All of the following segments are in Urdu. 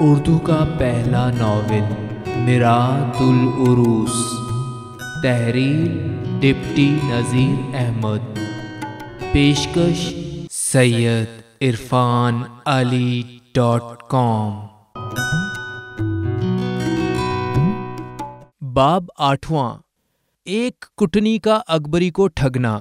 اردو کا پہلا ناول میرات العروس تحریر ڈپٹی نذیر احمد۔ پیشکش سید عرفان علی ڈاٹ کام۔ باب آٹھواں ایک کٹنی کا اکبری کو ٹھگنا۔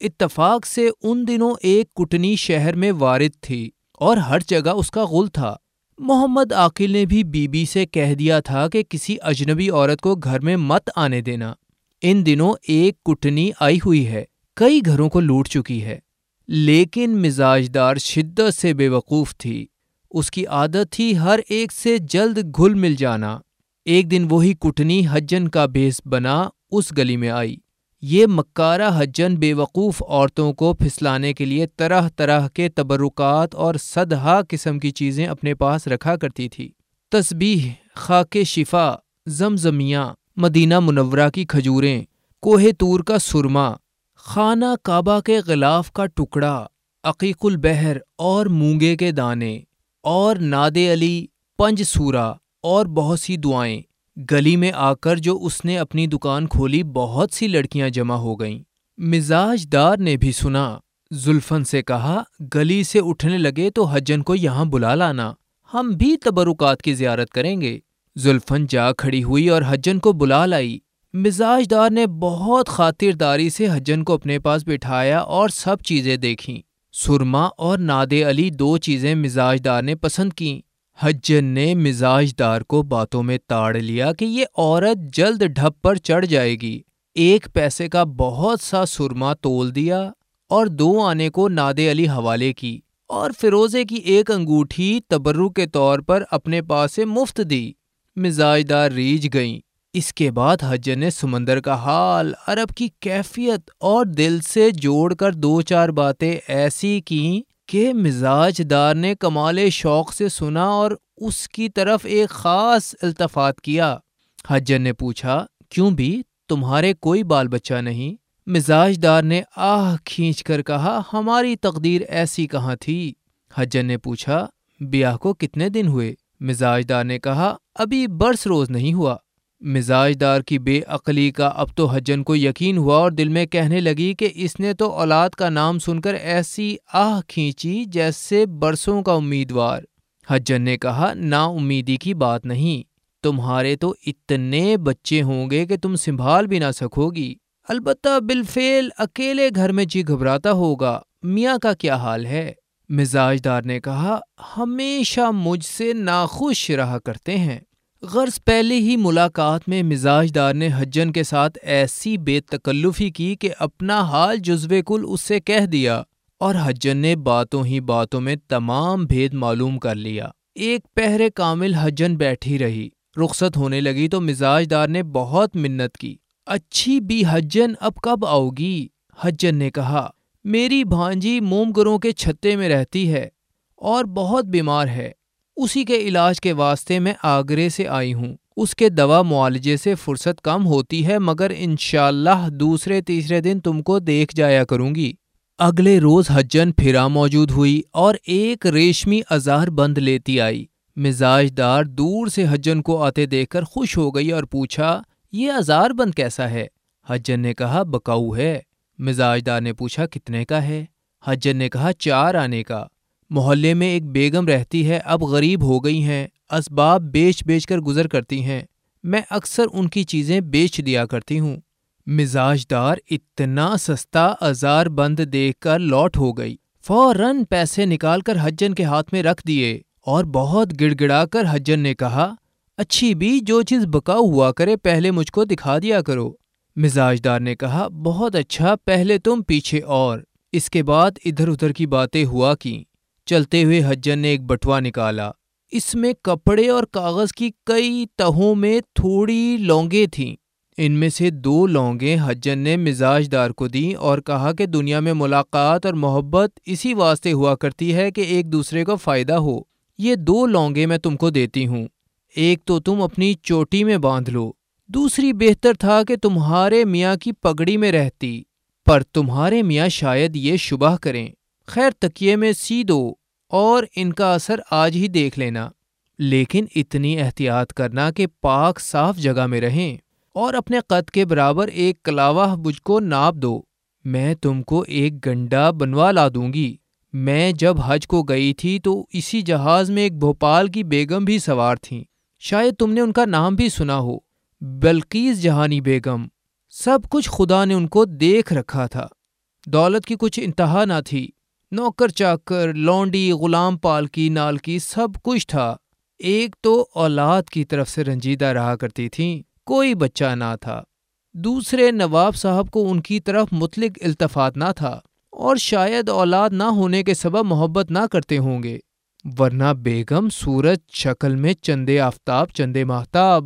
اتفاق سے ان دنوں ایک کٹنی شہر میں وارد تھی اور ہر جگہ اس کا غل تھا۔ محمد عاقل نے بھی بی بی سے کہہ دیا تھا کہ کسی اجنبی عورت کو گھر میں مت آنے دینا۔ ان دنوں ایک کٹنی آئی ہوئی ہے، کئی گھروں کو لوٹ چکی ہے۔ لیکن مزاج دار شدت سے بے وقوف تھی۔ اس کی عادت تھی ہر ایک سے جلد گھل مل جانا۔ ایک دن وہی کٹنی حجن کا بیس بنا اس گلی میں آئی۔ یہ مکارہ حجن بے وقوف عورتوں کو پھسلانے کے لیے طرح طرح کے تبرکات اور صدہا قسم کی چیزیں اپنے پاس رکھا کرتی تھی۔ تسبیح، خاک شفا زمزمیاں مدینہ منورہ کی کھجوریں، کوہ تور کا سرما خانہ کعبہ کے غلاف کا ٹکڑا، عقیق البحر اور مونگے کے دانے، اور ناد علی، پنج سورا اور بہت سی دعائیں۔ گلی میں آ کر جو اس نے اپنی دکان کھولی، بہت سی لڑکیاں جمع ہو گئیں۔ مزاج دار نے بھی سنا، زلفن سے کہا، گلی سے اٹھنے لگے تو حجن کو یہاں بلا لانا۔ ہم بھی تبرکات کی زیارت کریں گے۔ زلفن جا کھڑی ہوئی اور حجن کو بلا لائی۔ مزاج دار نے بہت خاطرداری سے حجن کو اپنے پاس بٹھایا اور سب چیزیں دیکھیں۔ سرما اور ناد علی دو چیزیں مزاج دار نے پسند کیں۔ حجن نے مزاج دار کو باتوں میں تاڑ لیا کہ یہ عورت جلد ڈھپ پر چڑھ جائے گی۔ ایک پیسے کا بہت سا سرما تول دیا اور دو آنے کو ناد علی حوالے کی اور فیروزے کی ایک انگوٹھی تبرو کے طور پر اپنے پاس سے مفت دی۔ مزاج دار ریج گئیں۔ اس کے بعد حجن نے سمندر کا حال، عرب کی کیفیت اور دل سے جوڑ کر دو چار باتیں ایسی کیں۔ کہ مزاج دار نے کمال شوق سے سنا اور اس کی طرف ایک خاص التفات کیا۔ حجن نے پوچھا، کیوں بھی؟ تمہارے کوئی بال بچہ نہیں؟ مزاج دار نے آہ کھینچ کر کہا، ہماری تقدیر ایسی کہاں تھی؟ حجن نے پوچھا، بیاہ کو کتنے دن ہوئے؟ مزاج دار نے کہا، ابھی برس روز نہیں ہوا۔ مزاج دار کی بے عقلی کا اب تو حجن کو یقین ہوا اور دل میں کہنے لگی کہ اس نے تو اولاد کا نام سن کر ایسی آہ کھینچی جیسے برسوں کا امیدوار۔ حجن نے کہا، نا امیدی کی بات نہیں، تمہارے تو اتنے بچے ہوں گے کہ تم سنبھال بھی نہ سکو گی البتہ بالفعل اکیلے گھر میں جی گھبراتا ہوگا، میاں کا کیا حال ہے؟ مزاج دار نے کہا، ہمیشہ مجھ سے ناخوش رہا کرتے ہیں۔ غرض پہلے ہی ملاقات میں مزاج دار نے حجن کے ساتھ ایسی بے تکلفی کی کہ اپنا حال جزو کل اس سے کہہ دیا اور حجن نے باتوں ہی باتوں میں تمام بھید معلوم کر لیا۔ ایک پہرے کامل حجن بیٹھی رہی۔ رخصت ہونے لگی تو مزاج دار نے بہت منت کی۔ اچھی بھی حجن اب کب آؤ گی حجن نے کہا، میری بھانجی مومگروں کے چھتے میں رہتی ہے اور بہت بیمار ہے۔ اسی کے علاج کے واسطے میں آگرے سے آئی ہوں۔ اس کے دوا معالجے سے فرصت کم ہوتی ہے، مگر انشاءاللہ اللہ دوسرے تیسرے دن تم کو دیکھ جایا کروں گی۔ اگلے روز حجن پھرا موجود ہوئی اور ایک ریشمی ازار بند لیتی آئی۔ مزاج دار دور سے حجن کو آتے دیکھ کر خوش ہو گئی اور پوچھا، یہ ازار بند کیسا ہے؟ حجن نے کہا، بکاؤ ہے۔ مزاج دار نے پوچھا، کتنے کا ہے؟ حجن نے کہا، چار آنے کا۔ محلے میں ایک بیگم رہتی ہے، اب غریب ہو گئی ہیں، اسباب بیچ بیچ کر گزر کرتی ہیں۔ میں اکثر ان کی چیزیں بیچ دیا کرتی ہوں۔ مزاج دار اتنا سستا ازار بند دیکھ کر لوٹ ہو گئی۔ فوراً پیسے نکال کر حجن کے ہاتھ میں رکھ دیے اور بہت گڑ گڑا کر حجن نے کہا، اچھی بھی جو چیز بکاؤ ہوا کرے، پہلے مجھ کو دکھا دیا کرو۔ مزاج دار نے کہا، بہت اچھا پہلے تم پیچھے اور۔ اس کے بعد ادھر ادھر کی باتیں ہوا کیں۔ چلتے ہوئے حجن نے ایک بٹوا نکالا۔ اس میں کپڑے اور کاغذ کی کئی تہوں میں تھوڑی لونگیں تھیں۔ ان میں سے دو لونگیں حجن نے مزاج دار کو دیں اور کہا کہ دنیا میں ملاقات اور محبت اسی واسطے ہوا کرتی ہے کہ ایک دوسرے کو فائدہ ہو۔ یہ دو لونگیں میں تم کو دیتی ہوں۔ ایک تو تم اپنی چوٹی میں باندھ لو۔ دوسری بہتر تھا کہ تمہارے میاں کی پگڑی میں رہتی۔ پر تمہارے میاں شاید یہ شبہ کریں۔ خیر، تکیے میں سی دو۔ اور ان کا اثر آج ہی دیکھ لینا۔ لیکن اتنی احتیاط کرنا کہ پاک صاف جگہ میں رہیں اور اپنے قد کے برابر ایک کلاوہ مجھ کو ناپ دو۔ میں تم کو ایک گنڈا بنوا لا دوں گی۔ میں جب حج کو گئی تھی تو اسی جہاز میں ایک بھوپال کی بیگم بھی سوار تھیں۔ شاید تم نے ان کا نام بھی سنا ہو۔ بلقیس جہانی بیگم۔ سب کچھ خدا نے ان کو دیکھ رکھا تھا۔ دولت کی کچھ انتہا نہ تھی۔ نوکر چاکر، لونڈی، غلام پالکی، نالکی سب کچھ تھا۔ ایک تو اولاد کی طرف سے رنجیدہ رہا کرتی تھیں، کوئی بچہ نہ تھا۔ دوسرے نواب صاحب کو ان کی طرف مطلق التفات نہ تھا، اور شاید اولاد نہ ہونے کے سبب محبت نہ کرتے ہوں گے۔ ورنہ بیگم، سورج، شکل میں چندے آفتاب، چندے محتاب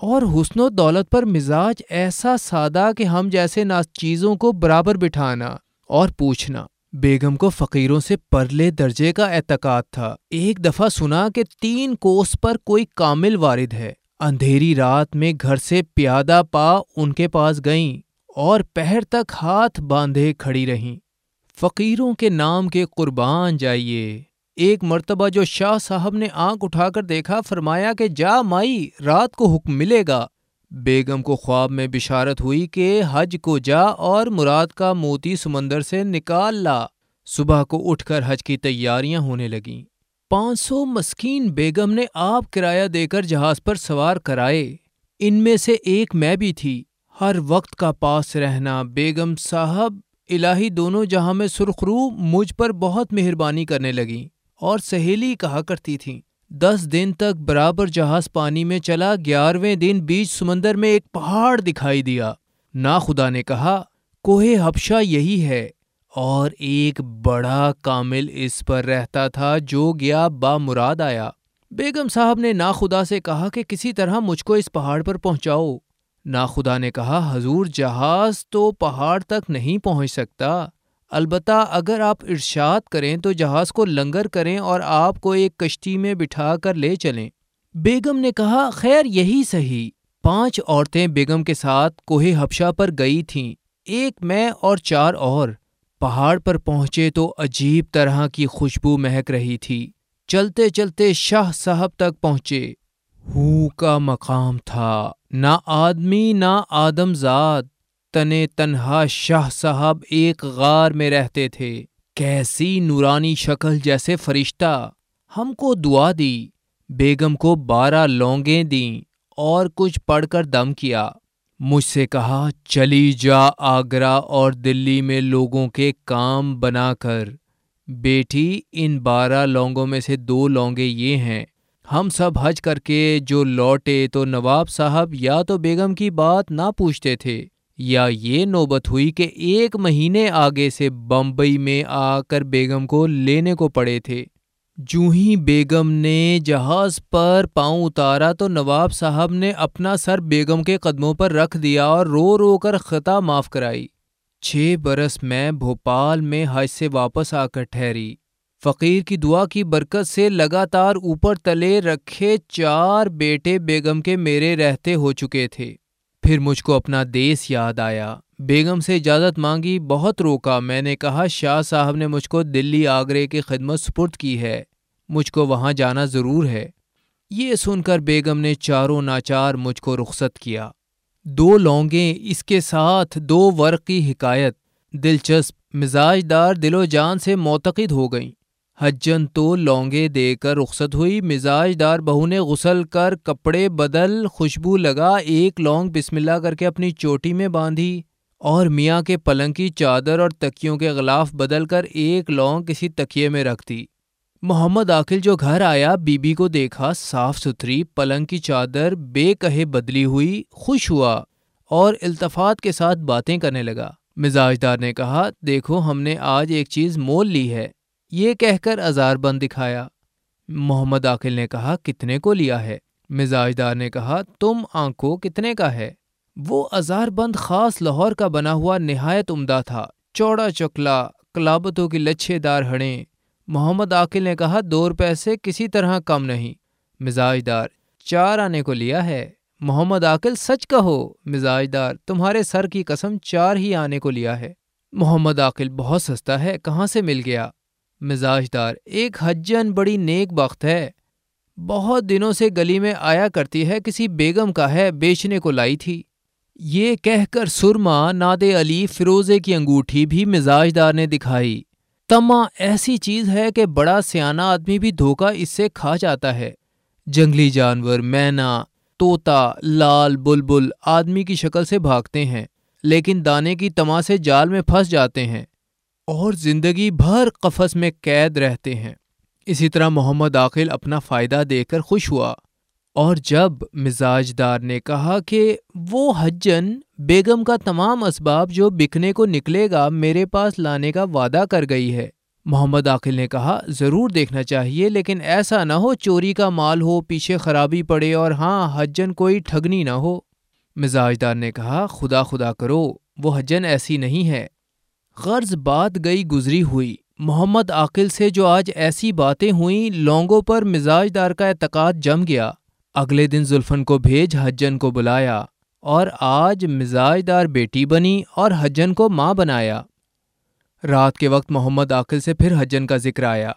اور حسن و دولت پر مزاج ایسا سادہ کہ ہم جیسے نا چیزوں کو برابر بٹھانا اور پوچھنا۔ بیگم کو فقیروں سے پرلے درجے کا اعتقاد تھا۔ ایک دفعہ سنا کہ تین کوس پر کوئی کامل وارد ہے۔ اندھیری رات میں گھر سے پیادہ پا ان کے پاس گئیں اور پہر تک ہاتھ باندھے کھڑی رہیں۔ فقیروں کے نام کے قربان جائیے۔ ایک مرتبہ جو شاہ صاحب نے آنکھ اٹھا کر دیکھا، فرمایا کہ جا مائی، رات کو حکم ملے گا۔ بیگم کو خواب میں بشارت ہوئی کہ حج کو جا اور مراد کا موتی سمندر سے نکال لا۔ صبح کو اٹھ کر حج کی تیاریاں ہونے لگیں۔ پانچ سو مسکین بیگم نے آپ کرایہ دے کر جہاز پر سوار کرائے۔ ان میں سے ایک میں بھی تھی۔ ہر وقت کا پاس رہنا۔ بیگم صاحب، الہی دونوں جہاں میں سرخرو مجھ پر بہت مہربانی کرنے لگیں اور سہیلی کہا کرتی تھیں۔ دس دن تک برابر جہاز پانی میں چلا، گیارہویں دن بیچ سمندر میں ایک پہاڑ دکھائی دیا۔ نا خدا نے کہا، کوہ حبشہ یہی ہے۔ اور ایک بڑا کامل اس پر رہتا تھا جو گیا با مراد آیا۔ بیگم صاحب نے نا خدا سے کہا کہ کسی طرح مجھ کو اس پہاڑ پر پہنچاؤ۔ نا خدا نے کہا، حضور، جہاز تو پہاڑ تک نہیں پہنچ سکتا۔ البتہ اگر آپ ارشاد کریں تو جہاز کو لنگر کریں اور آپ کو ایک کشتی میں بٹھا کر لے چلیں۔ بیگم نے کہا، خیر، یہی صحیح۔ پانچ عورتیں بیگم کے ساتھ کوہ حبشہ پر گئی تھیں۔ ایک میں اور چار اور۔ پہاڑ پر پہنچے تو عجیب طرح کی خوشبو مہک رہی تھی۔ چلتے چلتے شاہ صاحب تک پہنچے۔ ہو کا مقام تھا۔ نہ آدمی، نہ آدم زاد تنے تنہا شاہ صاحب ایک غار میں رہتے تھے۔ کیسی نورانی شکل جیسے فرشتہ۔ ہم کو دعا دی۔ بیگم کو بارہ لونگیں دیں اور کچھ پڑھ کر دم کیا۔ مجھ سے کہا، چلی جا آگرہ اور دلی میں لوگوں کے کام بنا کر۔ بیٹی، ان بارہ لونگوں میں سے دو لونگے یہ ہیں۔ ہم سب حج کر کے جو لوٹے تو نواب صاحب یا تو بیگم کی بات نہ پوچھتے تھے۔ یا یہ نوبت ہوئی کہ ایک مہینے آگے سے بمبئی میں آ کر بیگم کو لینے کو پڑے تھے۔ جو ہی بیگم نے جہاز پر پاؤں اتارا تو نواب صاحب نے اپنا سر بیگم کے قدموں پر رکھ دیا اور رو رو کر خطا معاف کرائی۔ چھ برس میں بھوپال میں حج سے واپس آ کر ٹھہری۔ فقیر کی دعا کی برکت سے لگاتار اوپر تلے رکھے چار بیٹے بیگم کے میرے رہتے ہو چکے تھے۔ پھر مجھ کو اپنا دیس یاد آیا۔ بیگم سے اجازت مانگی، بہت روکا۔ میں نے کہا، شاہ صاحب نے مجھ کو دلی آگرے کی خدمت سپرد کی ہے۔ مجھ کو وہاں جانا ضرور ہے۔ یہ سن کر بیگم نے چاروں ناچار مجھ کو رخصت کیا۔ دو لونگیں، اس کے ساتھ دو ورق کی حکایت۔ دلچسپ مزاج دار دل و جان سے معتقد ہو گئیں۔ حجن تو لونگے دے کر رخصت ہوئی۔ مزاج دار بہو نے غسل کر کپڑے بدل خوشبو لگا، ایک لونگ بسم اللہ کر کے اپنی چوٹی میں باندھی اور میاں کے پلنگ کی چادر اور تکیوں کے غلاف بدل کر ایک لونگ کسی تکیے میں رکھ دی۔ محمد عاقل جو گھر آیا بی بی کو دیکھا، صاف ستھری پلنگ کی چادر بے کہے بدلی ہوئی، خوش ہوا اور التفات کے ساتھ باتیں کرنے لگا۔ مزاج دار نے کہا، دیکھو ہم نے آج ایک چیز مول لی ہے۔ یہ کہہ کر ازار بند دکھایا۔ محمد عاقل نے کہا، کتنے کو لیا ہے؟ مزاج دار نے کہا، تم آنکھو کتنے کا ہے؟ وہ ازار بند خاص لاہور کا بنا ہوا نہایت عمدہ تھا۔ چوڑا چکلا کلابتوں کی لچھے دار ہڑیں۔ محمد عاقل نے کہا دو روپے سے کسی طرح کم نہیں۔ مزاج دار چار آنے کو لیا ہے۔ محمد عاقل، سچ کہو۔ مزاج دار تمہارے سر کی قسم چار ہی آنے کو لیا ہے۔ محمد عاقل، بہت سستا ہے، کہاں سے مل گیا؟ مزاج دار ایک حجن بڑی نیک بخت ہے۔ بہت دنوں سے گلی میں آیا کرتی ہے، کسی بیگم کا ہے، بیچنے کو لائی تھی۔ یہ کہہ کر سرما، ناد علی، فروزے کی انگوٹھی بھی مزاج دار نے دکھائی۔ تما ایسی چیز ہے کہ بڑا سیانا آدمی بھی دھوکا اس سے کھا جاتا ہے۔ جنگلی جانور، مینا توتا لال، بلبل، آدمی کی شکل سے بھاگتے ہیں، لیکن دانے کی تما سے جال میں پھنس جاتے ہیں۔ اور زندگی بھر قفس میں قید رہتے ہیں۔ اسی طرح محمد عاقل اپنا فائدہ دیکھ کر خوش ہوا۔ اور جب مزاج دار نے کہا کہ وہ حجن بیگم کا تمام اسباب جو بکنے کو نکلے گا میرے پاس لانے کا وعدہ کر گئی ہے۔ محمد عاقل نے کہا، ضرور دیکھنا چاہیے، لیکن ایسا نہ ہو چوری کا مال ہو، پیچھے خرابی پڑے اور ہاں حجن کوئی ٹھگنی نہ ہو۔ مزاج دار نے کہا، خدا خدا کرو، وہ حجن ایسی نہیں ہے۔ غرض بات گئی گزری ہوئی۔ محمد عاقل سے جو آج ایسی باتیں ہوئیں، لونگوں پر مزاج دار کا اعتقاد جم گیا۔ اگلے دن زلفن کو بھیج، حجن کو بلایا اور آج مزاج دار بیٹی بنی اور حجن کو ماں بنایا۔ رات کے وقت محمد عاقل سے پھر حجن کا ذکر آیا۔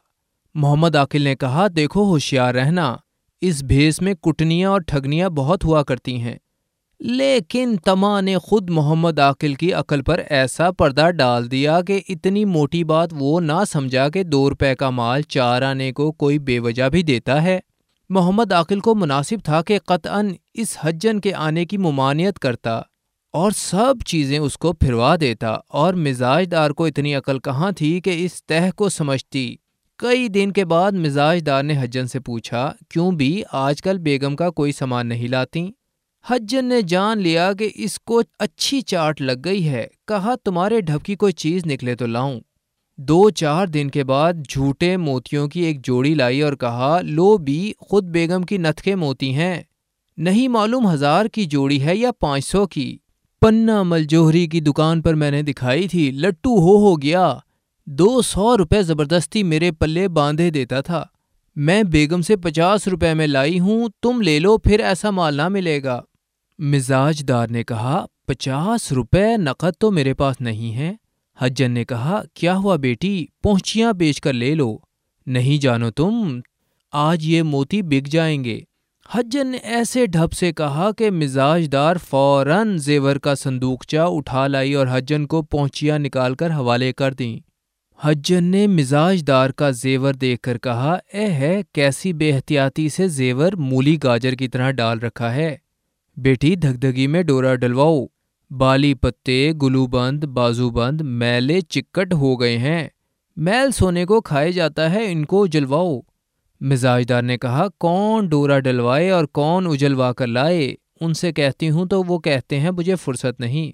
محمد عاقل نے کہا، دیکھو، ہوشیار رہنا۔ اس بھیس میں کٹنیاں اور ٹھگنیاں بہت ہوا کرتی ہیں۔ لیکن تما نے خود محمد عاقل کی عقل پر ایسا پردہ ڈال دیا کہ اتنی موٹی بات وہ نہ سمجھا کہ دو روپے کا مال چار آنے کو کوئی بے وجہ بھی دیتا ہے۔ محمد عاقل کو مناسب تھا کہ قطعا اس حجن کے آنے کی ممانعت کرتا اور سب چیزیں اس کو پھروا دیتا اور مزاج دار کو اتنی عقل کہاں تھی کہ اس تہ کو سمجھتی۔ کئی دن کے بعد مزاج دار نے حجن سے پوچھا، کیوں بھی آج کل بیگم کا کوئی سامان نہیں لاتی؟ حجن نے جان لیا کہ اس کو اچھی چاٹ لگ گئی ہے۔ کہا، تمہارے ڈھب کی کوئی چیز نکلے تو لاؤں۔ دو چار دن کے بعد جھوٹے موتیوں کی ایک جوڑی لائی اور کہا، لو بھی، خود بیگم کی نتھکے موتی ہیں۔ نہیں معلوم ہزار کی جوڑی ہے یا پانچ سو کی۔ پنا مل جوہری کی دکان پر میں نے دکھائی تھی، لٹو ہو ہو گیا۔ دو سو روپے زبردستی میرے پلے باندھے دیتا تھا۔ میں بیگم سے پچاس روپے میں لائی ہوں، تم لے لو، پھر ایسا مال نہ ملے گا۔ مزاج دار نے کہا، پچاس روپے نقد تو میرے پاس نہیں ہے حجن نے کہا، کیا ہوا بیٹی؟ پہنچیاں بیچ کر لے لو۔ نہیں جانو تم، آج یہ موتی بک جائیں گے۔ حجن نے ایسے ڈھب سے کہا کہ مزاج دار فوراً زیور کا صندوقچہ اٹھا لائی اور حجن کو پہنچیاں نکال کر حوالے کر دیں۔ حجن نے مزاج دار کا زیور دیکھ کر کہا، اے ہے، کیسی بے احتیاطی سے زیور مولی گاجر کی طرح ڈال رکھا ہے۔ بیٹی دھک دھگی میں ڈورا ڈلواؤ۔ بالی پتے، گلو بند، بازو بند، میلے چکٹ ہو گئے ہیں۔ میل سونے کو کھائے جاتا ہے، ان کو جلواؤ۔ مزاج دار نے کہا، کون ڈورا ڈلوائے اور کون اجلوا کر لائے؟ ان سے کہتی ہوں تو وہ کہتے ہیں، مجھے فرصت نہیں۔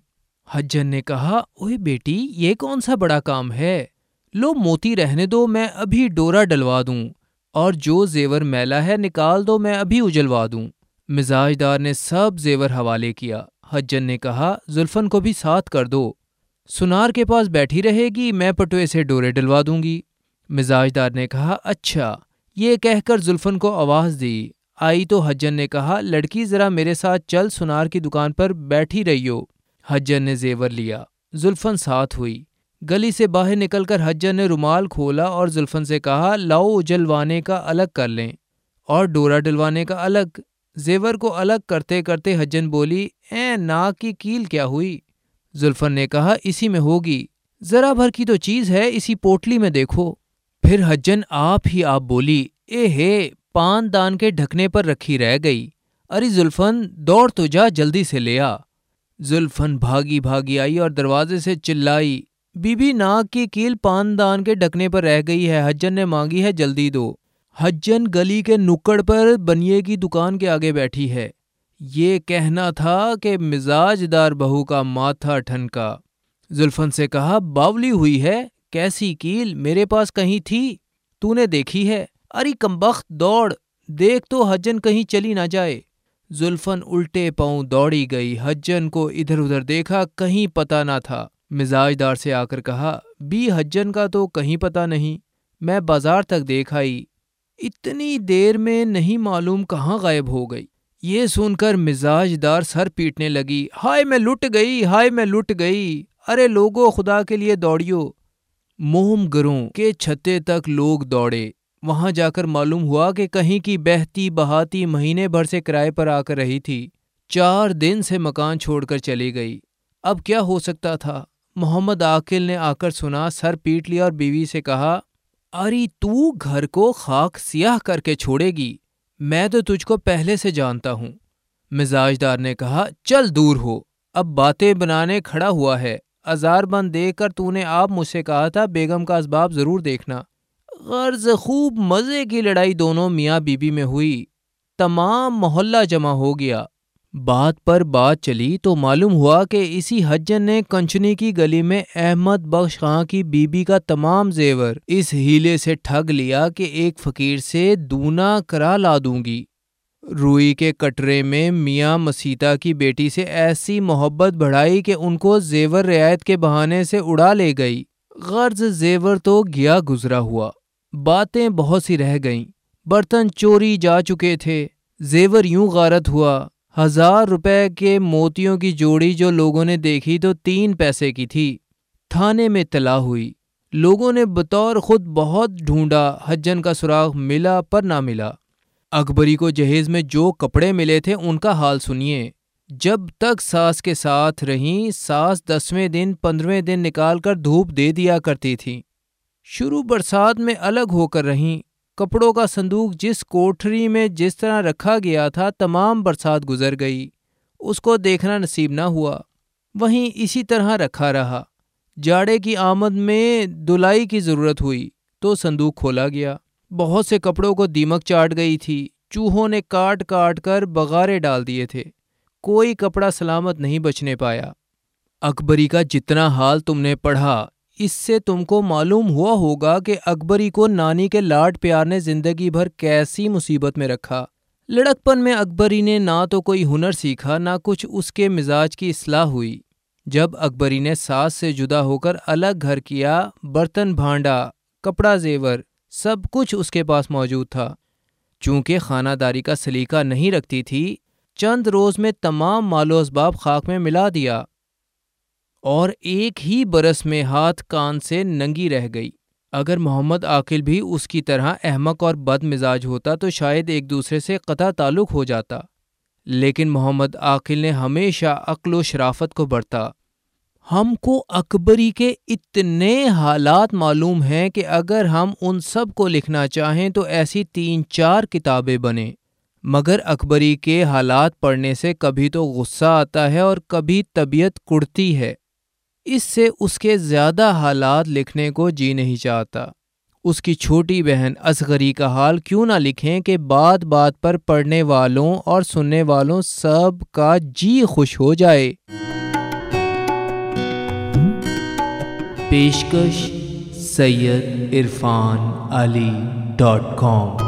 حجن نے کہا اوے بیٹی، یہ کون سا بڑا کام ہے؟ لو موتی رہنے دو، میں ابھی ڈورا ڈلوا دوں۔ اور جو زیور میلا ہے، نکال دو، میں ابھی اجلوا دوں۔ مزاج دار نے سب زیور حوالے کیا۔ حجن نے کہا، زلفن کو بھی ساتھ کر دو۔ سنار کے پاس بیٹھی رہے گی، میں پٹوے سے ڈورے ڈلوا دوں گی۔ مزاج دار نے کہا اچھا یہ کہہ کر زلفن کو آواز دی۔ آئی تو حجن نے کہا، لڑکی ذرا میرے ساتھ چل، سنار کی دکان پر بیٹھی رہی ہو۔ حجن نے زیور لیا۔ زلفن ساتھ ہوئی۔ گلی سے باہر نکل کر حجن نے رومال کھولا اور زلفن سے کہا، لاؤ اجلوانے کا الگ کر لیں۔ اور ڈورا ڈلوانے کا الگ۔ زیور کو الگ کرتے کرتے حجن بولی، اے ناک کی کیل کیا ہوئی؟ زلفن نے کہا، اسی میں ہوگی۔ ذرا بھر کی تو چیز ہے، اسی پوٹلی میں دیکھو۔ پھر حجن آپ ہی آپ بولی، اے ہے، پان دان کے ڈھکنے پر رکھی رہ گئی۔ ارے زلفن، دوڑ تو جا، جلدی سے لے آ زلفن بھاگی بھاگی آئی اور دروازے سے چلائی۔ بی بی، ناک کی کیل پان دان کے ڈھکنے پر رہ گئی ہے حجن نے مانگی ہے، جلدی دو۔ حجن گلی کے نکڑ پر بنیے کی دکان کے آگے بیٹھی ہے۔ یہ کہنا تھا کہ مزاج دار بہو کا ماتھا ٹھنکا۔ زلفن سے کہا، باولی ہوئی ہے، کیسی کیل میرے پاس کہیں تھی؟ تو نے دیکھی ہے۔ اری کمبخت، دوڑ، دیکھ تو حجن کہیں چلی نہ جائے زلفن الٹے پاؤں دوڑی گئی۔ حجن کو ادھر ادھر دیکھا، کہیں پتا نہ تھا۔ مزاج دار سے آ کر کہا بی حجن کا تو کہیں پتا نہیں، میں بازار تک دیکھ آئی۔ اتنی دیر میں نہیں معلوم کہاں غائب ہو گئی۔ یہ سن کر مزاج دار سر پیٹنے لگی۔ ہائے میں لٹ گئی، ہائے میں لٹ گئی۔ ارے لوگو، خدا کے لیے دوڑیو۔ موہم گروں کے چھتے تک لوگ دوڑے۔ وہاں جا کر معلوم ہوا کہ کہیں کی بہتی بہاتی مہینے بھر سے کرائے پر آ کر رہی تھی۔ چار دن سے مکان چھوڑ کر چلی گئی۔ اب کیا ہو سکتا تھا؟ محمد عاقل نے آ کر سنا، سر پیٹ لیا اور بیوی سے کہا اری تو گھر کو خاک سیاہ کر کے چھوڑے گی۔ میں تو تجھ کو پہلے سے جانتا ہوں۔ مزاج دار نے کہا، چل دور ہو۔ اب باتیں بنانے کھڑا ہوا ہے۔ ازار بند دیکھ کر تو نے آپ مجھ سے کہا تھا، بیگم کا اسباب ضرور دیکھنا۔ غرض خوب مزے کی لڑائی دونوں میاں بیوی میں ہوئی۔ تمام محلہ جمع ہو گیا۔ بات پر بات چلی تو معلوم ہوا کہ اسی حجن نے کنچنی کی گلی میں احمد بخش خاں کی بی بی کا تمام زیور اس ہیلے سے ٹھگ لیا کہ ایک فقیر سے دونا کرا لا دوں گی۔ روئی کے کٹرے میں میاں مسیتا کی بیٹی سے ایسی محبت بڑھائی کہ ان کو زیور رعایت کے بہانے سے اڑا لے گئی۔ غرض زیور تو گیا گزرا ہوا۔ باتیں بہت سی رہ گئیں۔ برتن چوری جا چکے تھے۔ زیور یوں غارت ہوا۔ ہزار روپے کے موتیوں کی جوڑی جو لوگوں نے دیکھی تو تین پیسے کی تھی۔ تھانے میں تلا ہوئی۔ لوگوں نے بطور خود بہت ڈھونڈا، حجن کا سراغ ملا پر نہ ملا۔ اکبری کو جہیز میں جو کپڑے ملے تھے ان کا حال سنیے۔ جب تک ساس کے ساتھ رہیں، ساس دسویں دن، پندرہویں دن نکال کر دھوپ دے دیا کرتی تھی شروع برسات میں الگ ہو کر رہیں۔ کپڑوں کا صندوق جس کوٹھری میں جس طرح رکھا گیا تھا تمام برسات گزر گئی۔ اس کو دیکھنا نصیب نہ ہوا۔ وہیں اسی طرح رکھا رہا۔ جاڑے کی آمد میں دلائی کی ضرورت ہوئی تو صندوق کھولا گیا۔ بہت سے کپڑوں کو دیمک چاٹ گئی تھی۔ چوہوں نے کاٹ کاٹ کر بغارے ڈال دیے تھے۔ کوئی کپڑا سلامت نہیں بچنے پایا۔ اکبری کا جتنا حال تم نے پڑھا اس سے تم کو معلوم ہوا ہوگا کہ اکبری کو نانی کے لاڈ پیار نے زندگی بھر کیسی مصیبت میں رکھا۔ لڑکپن میں اکبری نے نہ تو کوئی ہنر سیکھا، نہ کچھ اس کے مزاج کی اصلاح ہوئی۔ جب اکبری نے ساس سے جدا ہو کر الگ گھر کیا، برتن بھانڈا، کپڑا زیور، سب کچھ اس کے پاس موجود تھا۔ چونکہ خانہ داری کا سلیقہ نہیں رکھتی تھی، چند روز میں تمام مال و اسباب خاک میں ملا دیا۔ اور ایک ہی برس میں ہاتھ کان سے ننگی رہ گئی۔ اگر محمد عاقل بھی اس کی طرح احمق اور بد مزاج ہوتا تو شاید ایک دوسرے سے قطع تعلق ہو جاتا۔ لیکن محمد عاقل نے ہمیشہ عقل و شرافت کو برتا ہم کو اکبری کے اتنے حالات معلوم ہیں کہ اگر ہم ان سب کو لکھنا چاہیں تو ایسی تین چار کتابیں بنیں۔ مگر اکبری کے حالات پڑھنے سے کبھی تو غصہ آتا ہے اور کبھی طبیعت کڑتی ہے۔ اس سے اس کے زیادہ حالات لکھنے کو جی نہیں چاہتا۔ اس کی چھوٹی بہن اصغری کا حال کیوں نہ لکھیں کہ بات بات پر پڑھنے والوں اور سننے والوں سب کا جی خوش ہو جائے۔ پیشکش سید عرفان علی ڈاٹ کام